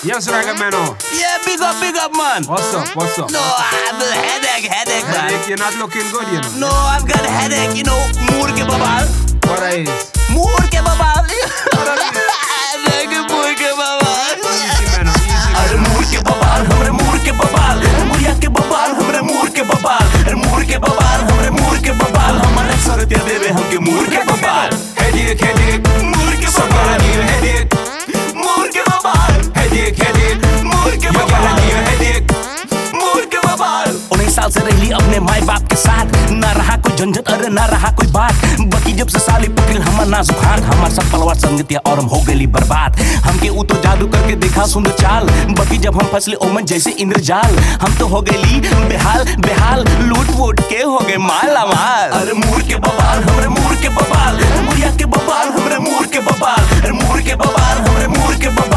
Yes, Ragameno. Yeah, big up, big up, man. What's up? What's up? No, I have a headache, headache, man. Headache, you're not looking good, you know. No, I've got a headache, you know. Moor ke babal. What is? Moor ke babal. Headache, moor ke babal. Easy, man. Easy, man. मूर के बबाल हमरे मूर के बबाल मुरिया के बबाल हमरे मूर के बबाल अरे मूर के बबाल हमरे मूर के बबाल हमारे सर ते देवे हमके मूर के बबाल Headache, headache. ना रहा कोई बात। बकी जब से साली पकड़ हमार नाजुक हाथ, हमार सब पलवार संगतिया और हम हो गई बर्बाद। हमके ऊ तो जादू करके देखा सुंदर चाल। बकी जब हम फसले ओमन जैसे इंद्रजाल हम तो हो गई बेहाल बेहाल। लूट वूट के हो गए माला माल अरे मूर के बबाल हमरे मूर के बबाल मुरिया के बबाल हमरे मूर के बबाल अरे मूर के बबाल हमरे मूर के बबाल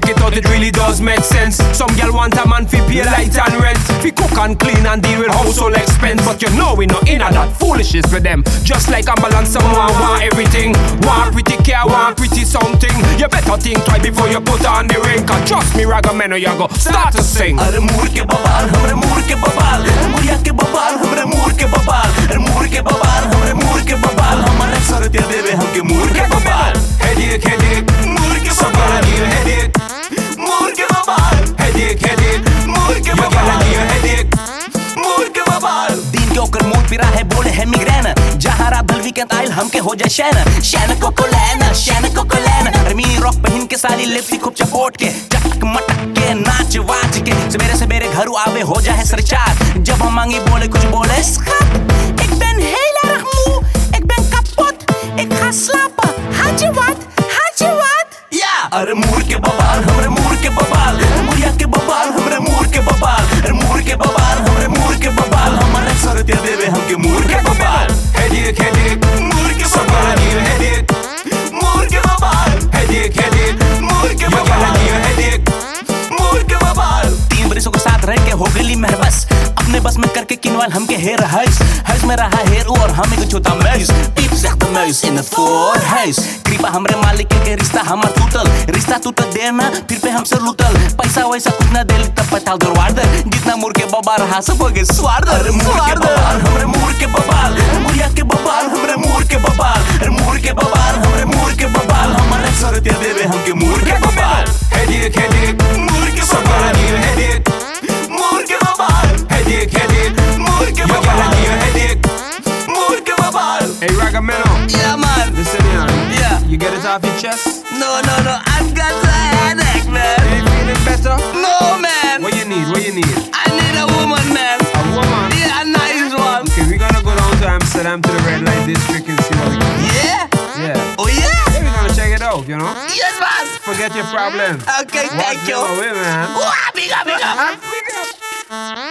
check it out, it really does make sense. Some girl want a man fi pay light and rent, fi cook and clean and deal with household expense. But you know we not in a that foolishness with them. Just like ambulance, someone want everything. Want pretty care, want pretty something. You better think twice before you put on the ring. Cause trust me, Ragameno, you go start to sing. अरे मूर के बबाल हमरे मूर के बबाल मुरिया के बबाल हमरे मूर के बबाल अरे मूर के बबाल हमरे मूर के बबाल हमारे सर ते देवे के ओकर मूड पिरा है, बोले है मिग्रेन जहाँ रात भर वीकेंड आइल हमके हो जाए शैन शैन कोको लेना शैन कोको लेना रमीनी रॉक पहन के साली लिपस्टिक खूब चपोट के। चटक मटक के, नाच वाच के। सवेरे सवेरे घर आवे, हो जाए सरचार जब हम मांगी, बोले, कुछ बोले slapen had je wat had je wat ja अरे मूर के हमरे मूर के मुरिया के साथ रह के हो गई महबस अपने बस में करके किनवाल हमके हेर huis huis में रहा हेर और हम छोटा muis piep zegt de muis in het voorhuis कृपा हमरे मालिक के रिश्ता हमार टूटल। रिश्ता टूटल देना फिर पे हमसे लूटल। पैसा वैसा कुछ ना दिल तब पताल दरवार जितना मुर के बबा रहा सब हो गए स्वार्थ स्वार्थ हमरे मूर के बबाल। मुरिया के बबाल हमरे मूर के बबाल। मूर के बबाल हमरे मूर के बबाल। हमारे सर ते देवे हमके मूर के बबाल। Headache, headache. मूर के off your chest? No no no I've got a headache man Are you feeling better? No man What you need? What you need? I need a woman man A woman? Yeah a nice one Okay, we're gonna go down to Amsterdam to the red light district and see what we can Yeah Yeah. Oh yeah Yeah, we're gonna check it out, you know? Yes man Forget your problem. Okay Watch thank you your way, man. Wah, big up big up